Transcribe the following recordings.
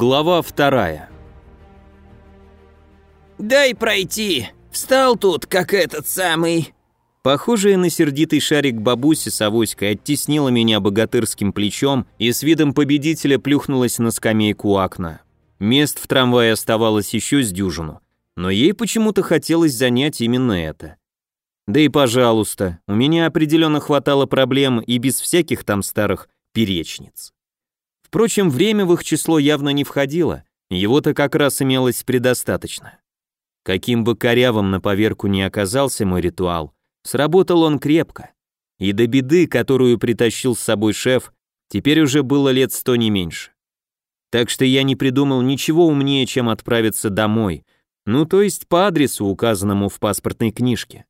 Глава вторая. «Дай пройти! Встал тут, как этот самый...» Похожая на сердитый шарик бабуся с авоськой оттеснила меня богатырским плечом и с видом победителя плюхнулась на скамейку у окна. Мест в трамвае оставалось еще с дюжину, но ей почему-то хотелось занять именно это. Да и пожалуйста, у меня определенно хватало проблем и без всяких там старых перечниц. Впрочем, время в их число явно не входило, его-то как раз имелось предостаточно. Каким бы корявым на поверку ни оказался мой ритуал, сработал он крепко. И до беды, которую притащил с собой шеф, теперь уже было лет сто не меньше. Так что я не придумал ничего умнее, чем отправиться домой, ну то есть по адресу, указанному в паспортной книжке.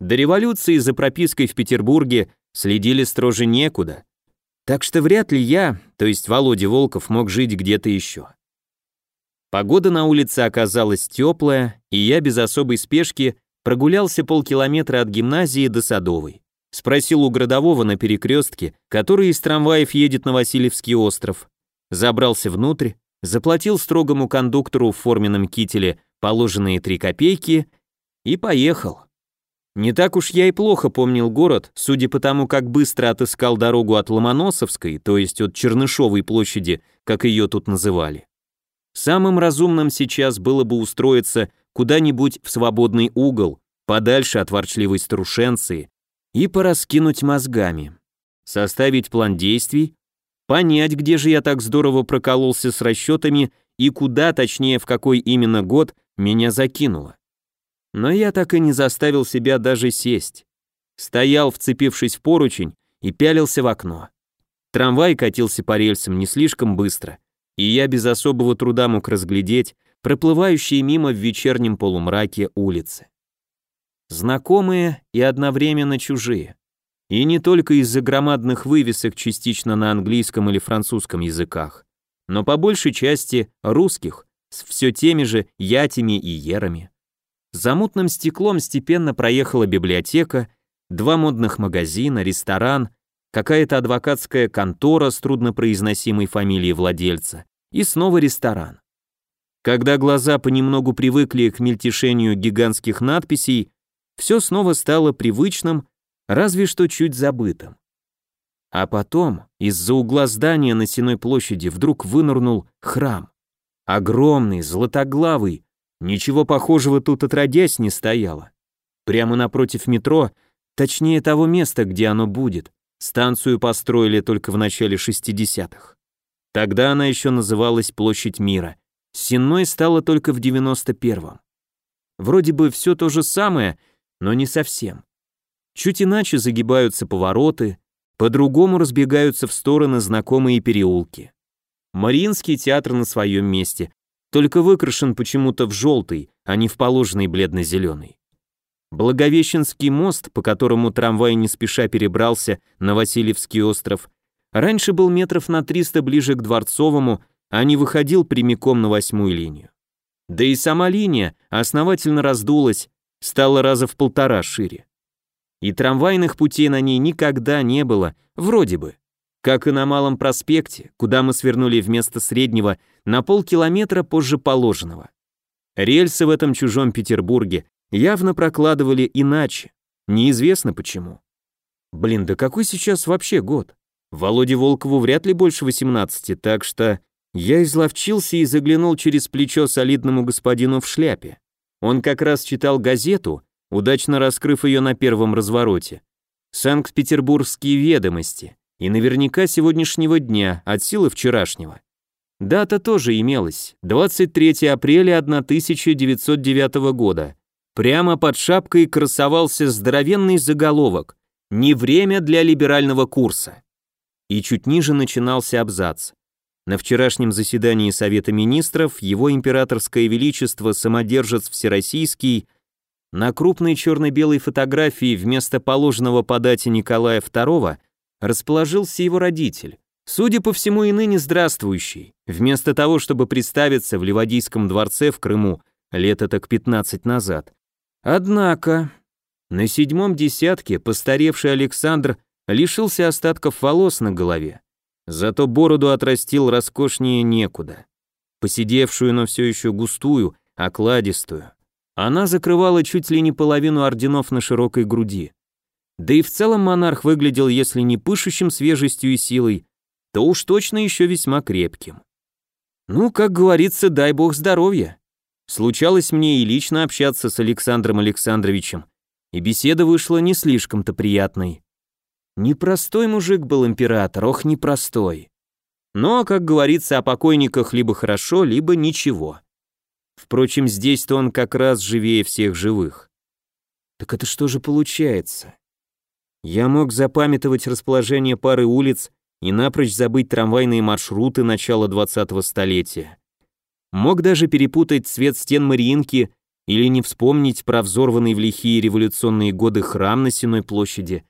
До революции за пропиской в Петербурге следили строже некуда, так что вряд ли я, то есть Володя Волков, мог жить где-то еще. Погода на улице оказалась теплая, и я без особой спешки прогулялся полкилометра от гимназии до Садовой. Спросил у городового на перекрестке, который из трамваев едет на Васильевский остров. Забрался внутрь, заплатил строгому кондуктору в форменном кителе положенные три копейки и поехал. Не так уж я и плохо помнил город, судя по тому, как быстро отыскал дорогу от Ломоносовской, то есть от Чернышовой площади, как ее тут называли. Самым разумным сейчас было бы устроиться куда-нибудь в свободный угол, подальше от ворчливой старушенции, и пораскинуть мозгами. Составить план действий, понять, где же я так здорово прокололся с расчетами и куда, точнее, в какой именно год, меня закинуло. Но я так и не заставил себя даже сесть. Стоял, вцепившись в поручень, и пялился в окно. Трамвай катился по рельсам не слишком быстро, и я без особого труда мог разглядеть проплывающие мимо в вечернем полумраке улицы. Знакомые и одновременно чужие. И не только из-за громадных вывесок частично на английском или французском языках, но по большей части русских, с все теми же ятями и ерами. За мутным стеклом степенно проехала библиотека, два модных магазина, ресторан, какая-то адвокатская контора с труднопроизносимой фамилией владельца и снова ресторан. Когда глаза понемногу привыкли к мельтешению гигантских надписей, все снова стало привычным, разве что чуть забытым. А потом из-за угла здания на Сеной площади вдруг вынырнул храм. Огромный, златоглавый, Ничего похожего тут отродясь не стояло. Прямо напротив метро, точнее того места, где оно будет, станцию построили только в начале 60-х. Тогда она еще называлась Площадь Мира. Сенной стала только в 91-м. Вроде бы все то же самое, но не совсем. Чуть иначе загибаются повороты, по-другому разбегаются в стороны знакомые переулки. Мариинский театр на своем месте, только выкрашен почему-то в желтый, а не в положенный бледно-зеленый. Благовещенский мост, по которому трамвай не спеша перебрался на Васильевский остров, раньше был метров на 300 ближе к Дворцовому, а не выходил прямиком на восьмую линию. Да и сама линия основательно раздулась, стала раза в полтора шире. И трамвайных путей на ней никогда не было, вроде бы. Как и на Малом проспекте, куда мы свернули вместо среднего на полкилометра позже положенного. Рельсы в этом чужом Петербурге явно прокладывали иначе, неизвестно почему. Блин, да какой сейчас вообще год? Володе Волкову вряд ли больше 18, так что я изловчился и заглянул через плечо солидному господину в шляпе. Он как раз читал газету, удачно раскрыв ее на первом развороте. Санкт-Петербургские ведомости и наверняка сегодняшнего дня, от силы вчерашнего. Дата тоже имелась, 23 апреля 1909 года. Прямо под шапкой красовался здоровенный заголовок «Не время для либерального курса». И чуть ниже начинался абзац. На вчерашнем заседании Совета Министров его императорское величество самодержец Всероссийский на крупной черно-белой фотографии вместо положенного по Николая II расположился его родитель, судя по всему и ныне здравствующий, вместо того, чтобы представиться в Ливадийском дворце в Крыму лет так 15 назад. Однако, на седьмом десятке постаревший Александр лишился остатков волос на голове, Зато бороду отрастил роскошнее некуда. Посидевшую, но все еще густую, окладистую. Она закрывала чуть ли не половину орденов на широкой груди. Да и в целом монарх выглядел, если не пышущим свежестью и силой, то уж точно еще весьма крепким. Ну, как говорится, дай бог здоровья. Случалось мне и лично общаться с Александром Александровичем, и беседа вышла не слишком-то приятной. Непростой мужик был император, ох, непростой. Но, как говорится, о покойниках либо хорошо, либо ничего. Впрочем, здесь-то он как раз живее всех живых. Так это что же получается? Я мог запамятовать расположение пары улиц и напрочь забыть трамвайные маршруты начала 20-го столетия. Мог даже перепутать цвет стен Мариинки или не вспомнить про взорванный в лихие революционные годы храм на Сенной площади.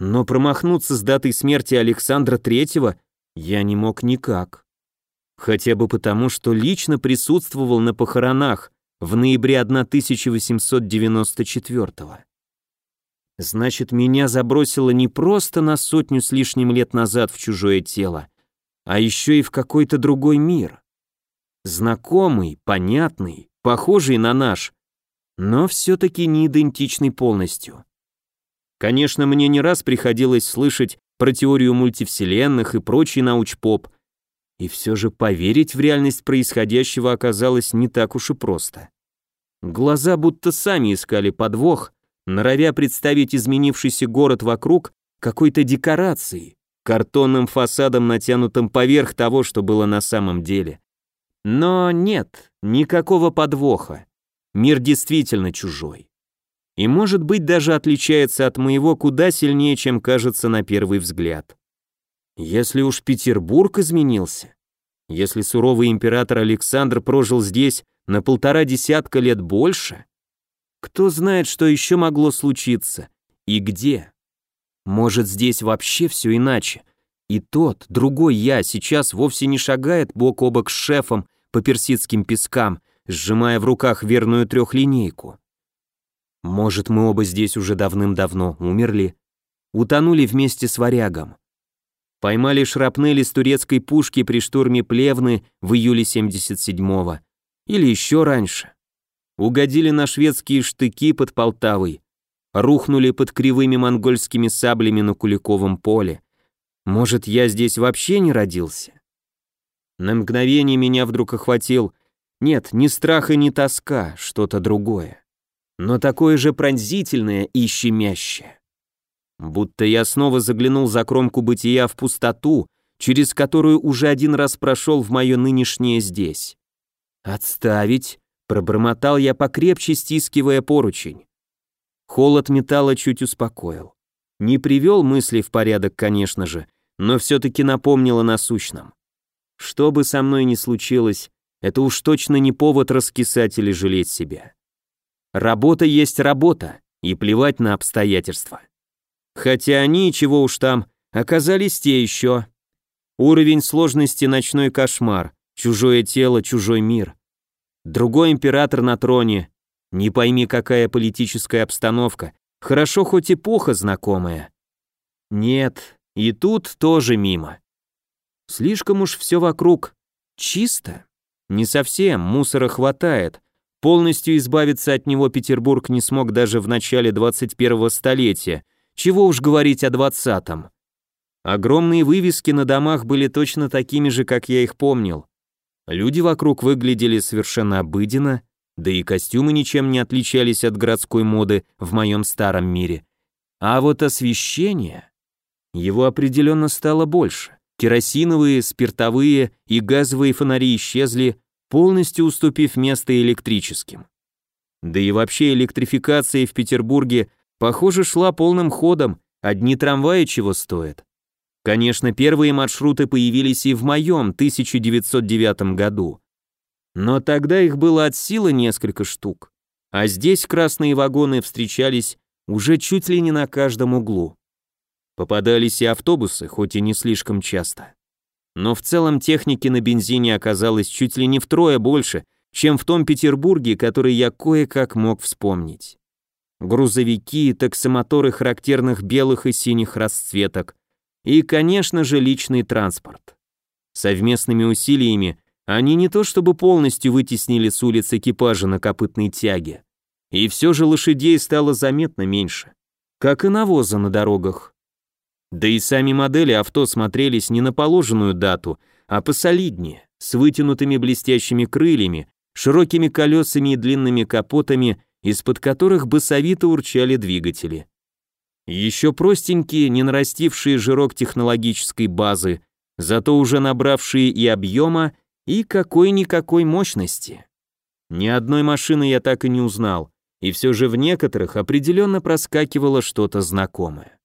Но промахнуться с датой смерти Александра Третьего я не мог никак. Хотя бы потому, что лично присутствовал на похоронах в ноябре 1894 -го. Значит, меня забросило не просто на сотню с лишним лет назад в чужое тело, а еще и в какой-то другой мир. Знакомый, понятный, похожий на наш, но все-таки не идентичный полностью. Конечно, мне не раз приходилось слышать про теорию мультивселенных и прочий научпоп, и все же поверить в реальность происходящего оказалось не так уж и просто. Глаза будто сами искали подвох, норовя представить изменившийся город вокруг какой-то декорацией, картонным фасадом, натянутым поверх того, что было на самом деле. Но нет, никакого подвоха. Мир действительно чужой. И может быть даже отличается от моего куда сильнее, чем кажется на первый взгляд. Если уж Петербург изменился, если суровый император Александр прожил здесь на полтора десятка лет больше, кто знает, что еще могло случиться и где? Может, здесь вообще все иначе? И тот, другой я, сейчас вовсе не шагает бок о бок с шефом по персидским пескам, сжимая в руках верную трехлинейку. Может, мы оба здесь уже давным-давно умерли? Утонули вместе с варягом. Поймали шрапнели с турецкой пушки при штурме Плевны в июле 77-го. Или еще раньше угодили на шведские штыки под Полтавой, рухнули под кривыми монгольскими саблями на Куликовом поле. Может, я здесь вообще не родился? На мгновение меня вдруг охватил, нет, не страх и не тоска, что-то другое, но такое же пронзительное и щемящее. Будто я снова заглянул за кромку бытия в пустоту, через которую уже один раз прошел в мое нынешнее здесь. Отставить, Пробормотал я покрепче, стискивая поручень. Холод металла чуть успокоил. Не привел мысли в порядок, конечно же, но все-таки напомнил о насущном. Что бы со мной ни случилось, это уж точно не повод раскисать или жалеть себя. Работа есть работа, и плевать на обстоятельства. Хотя они, чего уж там, оказались те еще. Уровень сложности ночной кошмар, чужое тело, чужой мир. Другой император на троне. Не пойми, какая политическая обстановка. Хорошо, хоть эпоха знакомая. Нет, и тут тоже мимо. Слишком уж все вокруг чисто. Не совсем, мусора хватает. Полностью избавиться от него Петербург не смог даже в начале 21-го столетия. Чего уж говорить о 20-м. Огромные вывески на домах были точно такими же, как я их помнил. Люди вокруг выглядели совершенно обыденно, да и костюмы ничем не отличались от городской моды в моем старом мире. А вот освещение... Его определенно стало больше. Керосиновые, спиртовые и газовые фонари исчезли, полностью уступив место электрическим. Да и вообще электрификация в Петербурге, похоже, шла полным ходом, одни трамваи чего стоят. Конечно, первые маршруты появились и в моем 1909 году. Но тогда их было от силы несколько штук. А здесь красные вагоны встречались уже чуть ли не на каждом углу. Попадались и автобусы, хоть и не слишком часто. Но в целом техники на бензине оказалось чуть ли не втрое больше, чем в том Петербурге, который я кое-как мог вспомнить. Грузовики, таксомоторы характерных белых и синих расцветок, и, конечно же, личный транспорт. Совместными усилиями они не то чтобы полностью вытеснили с улиц экипажа на копытной тяге, и все же лошадей стало заметно меньше, как и навоза на дорогах. Да и сами модели авто смотрелись не на положенную дату, а посолиднее, с вытянутыми блестящими крыльями, широкими колесами и длинными капотами, из-под которых басовито урчали двигатели. Еще простенькие, не нарастившие жирок технологической базы, зато уже набравшие и объема, и какой-никакой мощности. Ни одной машины я так и не узнал, и все же в некоторых определенно проскакивало что-то знакомое.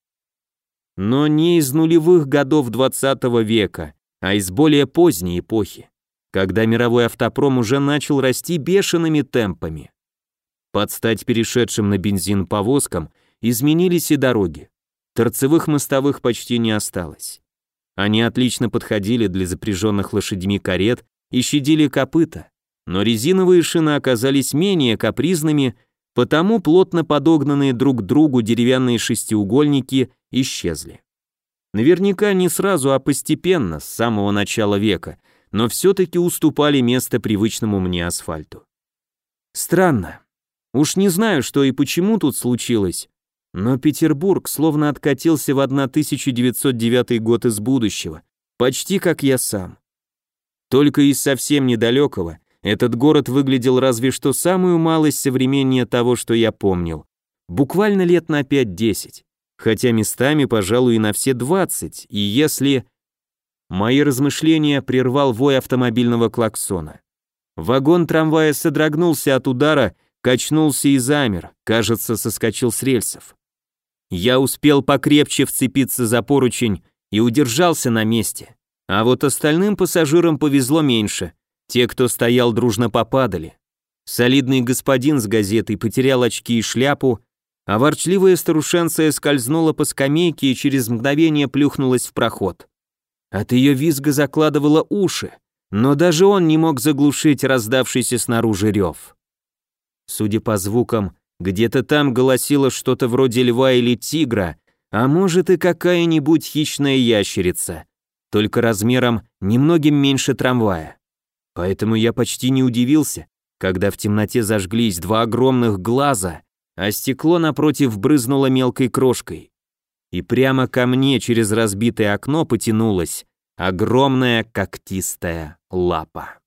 Но не из нулевых годов 20 века, а из более поздней эпохи, когда мировой автопром уже начал расти бешеными темпами. Под стать перешедшим на бензин повозкам изменились и дороги. Торцевых мостовых почти не осталось. Они отлично подходили для запряженных лошадьми карет и щадили копыта, но резиновые шины оказались менее капризными, потому плотно подогнанные друг к другу деревянные шестиугольники исчезли. Наверняка не сразу, а постепенно, с самого начала века, но все-таки уступали место привычному мне асфальту. Странно. Уж не знаю, что и почему тут случилось, но Петербург словно откатился в 1909 год из будущего, почти как я сам. Только из совсем недалекого этот город выглядел разве что самую малость современнее того, что я помнил. Буквально лет на 5-10, хотя местами, пожалуй, и на все 20, и если... Мои размышления прервал вой автомобильного клаксона. Вагон трамвая содрогнулся от удара, качнулся и замер, кажется, соскочил с рельсов. Я успел покрепче вцепиться за поручень и удержался на месте. А вот остальным пассажирам повезло меньше. Те, кто стоял, дружно попадали. Солидный господин с газетой потерял очки и шляпу, а ворчливая старушенция скользнула по скамейке и через мгновение плюхнулась в проход. От ее визга закладывало уши, но даже он не мог заглушить раздавшийся снаружи рев. Судя по звукам, где-то там голосило что-то вроде льва или тигра, а может и какая-нибудь хищная ящерица, только размером немногим меньше трамвая. Поэтому я почти не удивился, когда в темноте зажглись два огромных глаза, а стекло напротив брызнуло мелкой крошкой. И прямо ко мне через разбитое окно потянулась огромная когтистая лапа.